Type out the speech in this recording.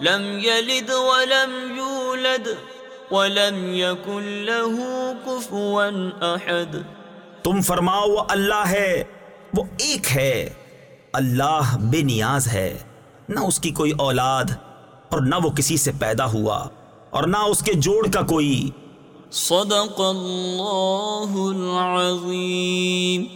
لم يلد ولم يولد ولم يكن له كفوا احد تم فرماؤ وہ اللہ ہے وہ ایک ہے۔ اللہ بے نیاز ہے نہ اس کی کوئی اولاد اور نہ وہ کسی سے پیدا ہوا اور نہ اس کے جوڑ کا کوئی۔ صدق اللہ العظیم.